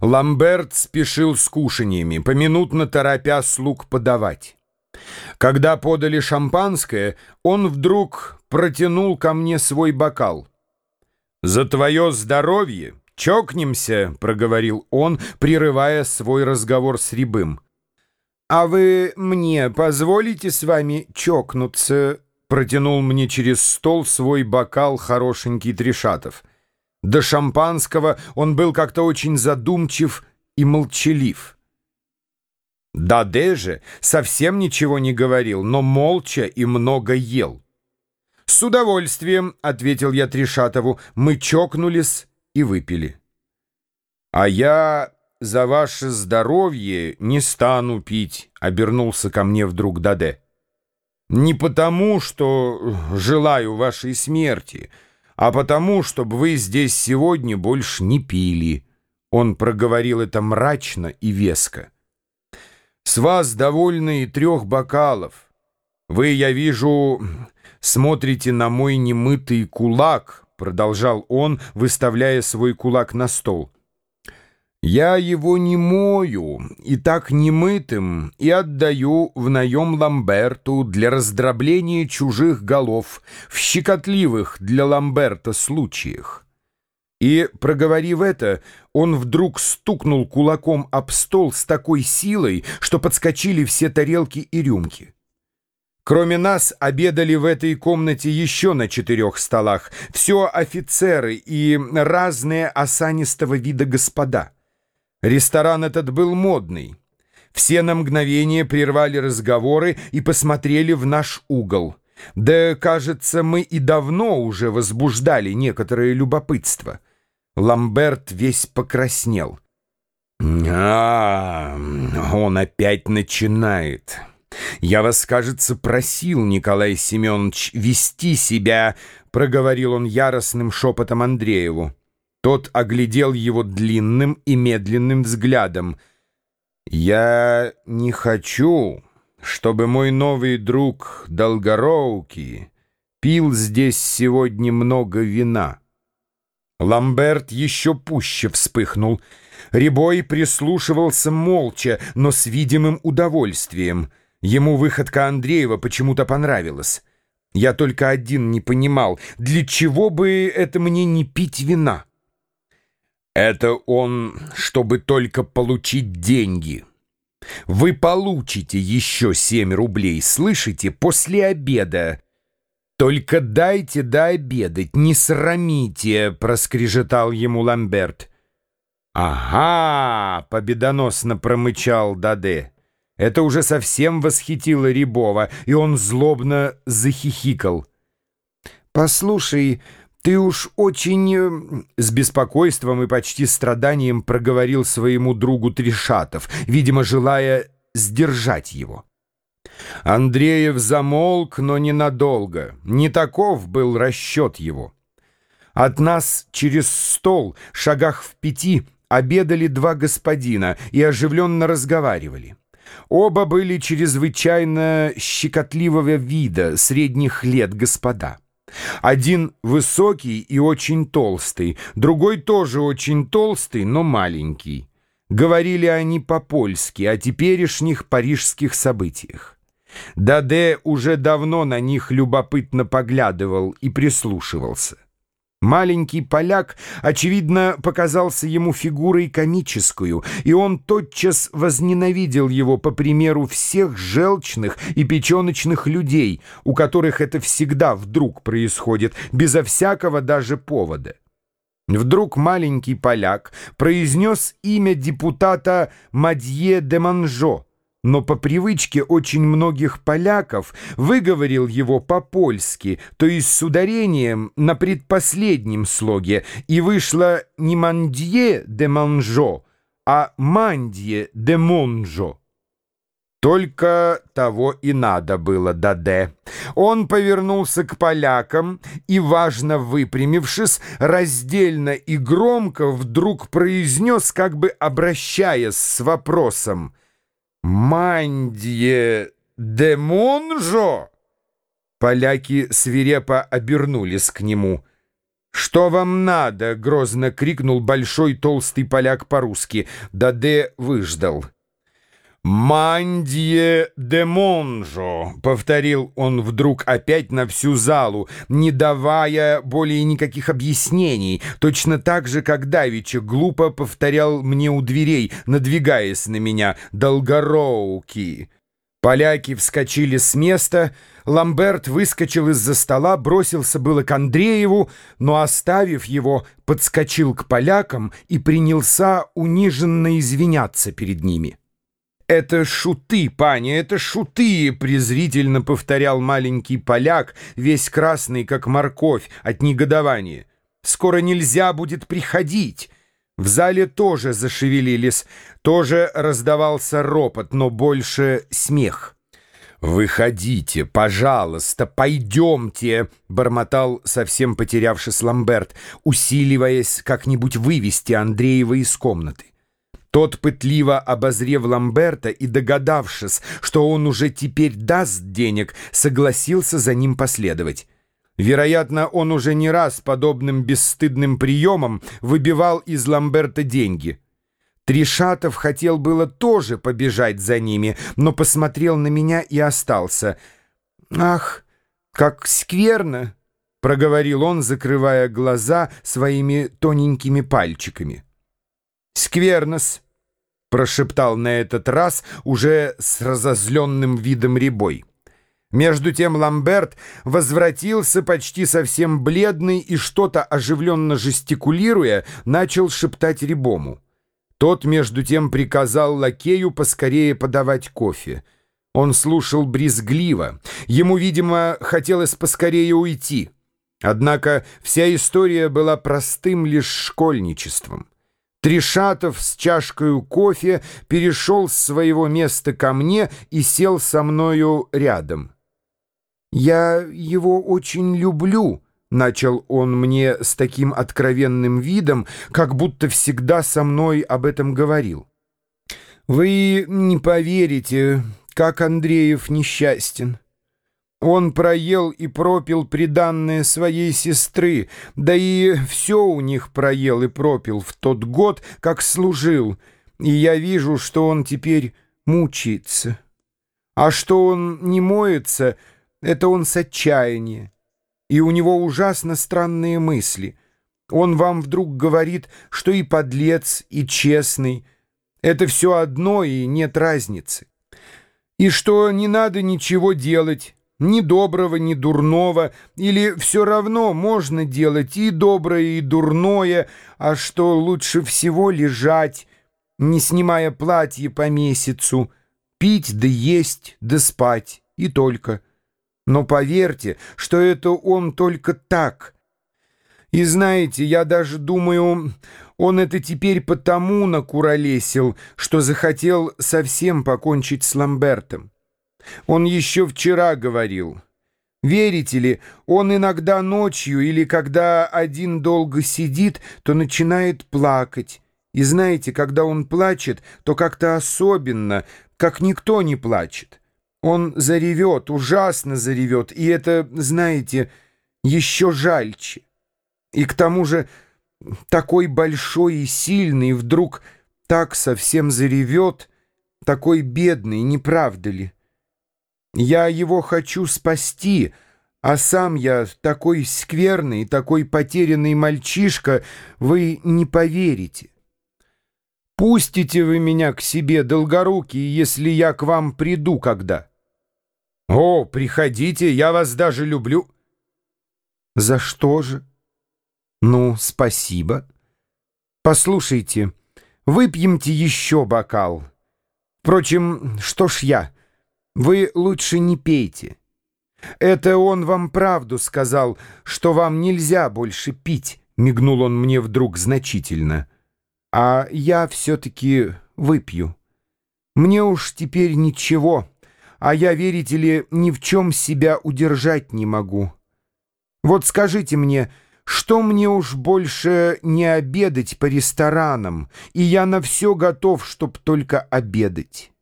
Ламберт спешил с кушаньями, поминутно торопя слуг подавать. Когда подали шампанское, он вдруг протянул ко мне свой бокал. «За твое здоровье! Чокнемся!» — проговорил он, прерывая свой разговор с Рябым. «А вы мне позволите с вами чокнуться?» — протянул мне через стол свой бокал хорошенький Трешатов. До шампанского он был как-то очень задумчив и молчалив. Даде же совсем ничего не говорил, но молча и много ел. «С удовольствием», — ответил я Трешатову, — «мы чокнулись и выпили». «А я за ваше здоровье не стану пить», — обернулся ко мне вдруг Даде. «Не потому, что желаю вашей смерти, а потому, чтобы вы здесь сегодня больше не пили». Он проговорил это мрачно и веско. С вас довольны и трех бокалов. Вы, я вижу, смотрите на мой немытый кулак, продолжал он, выставляя свой кулак на стол. Я его не мою, и так немытым, и отдаю в наем Ламберту для раздробления чужих голов в щекотливых для Ламберта случаях. И, проговорив это, он вдруг стукнул кулаком об стол с такой силой, что подскочили все тарелки и рюмки. Кроме нас обедали в этой комнате еще на четырех столах все офицеры и разные осанистого вида господа. Ресторан этот был модный. Все на мгновение прервали разговоры и посмотрели в наш угол. Да, кажется, мы и давно уже возбуждали некоторое любопытство — Ламберт весь покраснел. «А, он опять начинает. Я вас, кажется, просил, Николай Семенович, вести себя», — проговорил он яростным шепотом Андрееву. Тот оглядел его длинным и медленным взглядом. «Я не хочу, чтобы мой новый друг Долгороуки пил здесь сегодня много вина». Ламберт еще пуще вспыхнул. Рябой прислушивался молча, но с видимым удовольствием. Ему выходка Андреева почему-то понравилась. Я только один не понимал, для чего бы это мне не пить вина? Это он, чтобы только получить деньги. Вы получите еще семь рублей, слышите, после обеда. «Только дайте дообедать, не срамите!» — проскрежетал ему Ламберт. «Ага!» — победоносно промычал Даде. Это уже совсем восхитило Рябова, и он злобно захихикал. «Послушай, ты уж очень...» э, С беспокойством и почти страданием проговорил своему другу Трешатов, видимо, желая сдержать его. Андреев замолк, но ненадолго. Не таков был расчет его. От нас через стол, шагах в пяти, обедали два господина и оживленно разговаривали. Оба были чрезвычайно щекотливого вида, средних лет господа. Один высокий и очень толстый, другой тоже очень толстый, но маленький. Говорили они по-польски о теперешних парижских событиях. Даде уже давно на них любопытно поглядывал и прислушивался. Маленький поляк, очевидно, показался ему фигурой комическую, и он тотчас возненавидел его по примеру всех желчных и печеночных людей, у которых это всегда вдруг происходит, безо всякого даже повода. Вдруг маленький поляк произнес имя депутата Мадье де Манжо, но по привычке очень многих поляков выговорил его по-польски, то есть с ударением на предпоследнем слоге, и вышло не «мандье де манжо», а «мандье де монжо». Только того и надо было Даде. Он повернулся к полякам и, важно выпрямившись, раздельно и громко вдруг произнес, как бы обращаясь с вопросом — «Мандье де Монжо!» Поляки свирепо обернулись к нему. «Что вам надо?» — грозно крикнул большой толстый поляк по-русски. Даде выждал. «Мандье де Монжо», — повторил он вдруг опять на всю залу, не давая более никаких объяснений, точно так же, как Давича глупо повторял мне у дверей, надвигаясь на меня, «Долгороуки». Поляки вскочили с места, Ламберт выскочил из-за стола, бросился было к Андрееву, но, оставив его, подскочил к полякам и принялся униженно извиняться перед ними. «Это шуты, пани, это шуты!» — презрительно повторял маленький поляк, весь красный, как морковь, от негодования. «Скоро нельзя будет приходить!» В зале тоже зашевелились, тоже раздавался ропот, но больше смех. «Выходите, пожалуйста, пойдемте!» — бормотал совсем потерявшись Ламберт, усиливаясь как-нибудь вывести Андреева из комнаты. Тот, пытливо обозрев Ламберта и догадавшись, что он уже теперь даст денег, согласился за ним последовать. Вероятно, он уже не раз подобным бесстыдным приемом выбивал из Ламберта деньги. Тришатов хотел было тоже побежать за ними, но посмотрел на меня и остался. «Ах, как скверно!» — проговорил он, закрывая глаза своими тоненькими пальчиками. «Сквернос!» — прошептал на этот раз уже с разозленным видом ребой. Между тем Ламберт возвратился почти совсем бледный и что-то оживленно жестикулируя начал шептать Рябому. Тот, между тем, приказал лакею поскорее подавать кофе. Он слушал брезгливо. Ему, видимо, хотелось поскорее уйти. Однако вся история была простым лишь школьничеством. Тришатов с чашкой кофе перешел с своего места ко мне и сел со мною рядом. «Я его очень люблю», — начал он мне с таким откровенным видом, как будто всегда со мной об этом говорил. «Вы не поверите, как Андреев несчастен». Он проел и пропил приданное своей сестры, да и все у них проел и пропил в тот год, как служил, и я вижу, что он теперь мучается. А что он не моется, это он с отчаяния, и у него ужасно странные мысли. Он вам вдруг говорит, что и подлец, и честный — это все одно и нет разницы, и что не надо ничего делать, ни доброго, ни дурного, или все равно можно делать и доброе, и дурное, а что лучше всего лежать, не снимая платье по месяцу, пить да есть да спать, и только. Но поверьте, что это он только так. И знаете, я даже думаю, он это теперь потому накуролесил, что захотел совсем покончить с Ламбертом. Он еще вчера говорил. Верите ли, он иногда ночью или когда один долго сидит, то начинает плакать. И знаете, когда он плачет, то как-то особенно, как никто не плачет. Он заревет, ужасно заревет, и это, знаете, еще жальче. И к тому же такой большой и сильный вдруг так совсем заревет, такой бедный, не правда ли? Я его хочу спасти, а сам я такой скверный, такой потерянный мальчишка, вы не поверите. Пустите вы меня к себе, долгорукий, если я к вам приду когда. О, приходите, я вас даже люблю. За что же? Ну, спасибо. Послушайте, выпьемте еще бокал. Впрочем, что ж я... Вы лучше не пейте. Это он вам правду сказал, что вам нельзя больше пить, мигнул он мне вдруг значительно. А я все-таки выпью. Мне уж теперь ничего, а я, верите ли, ни в чем себя удержать не могу. Вот скажите мне, что мне уж больше не обедать по ресторанам, и я на все готов, чтоб только обедать».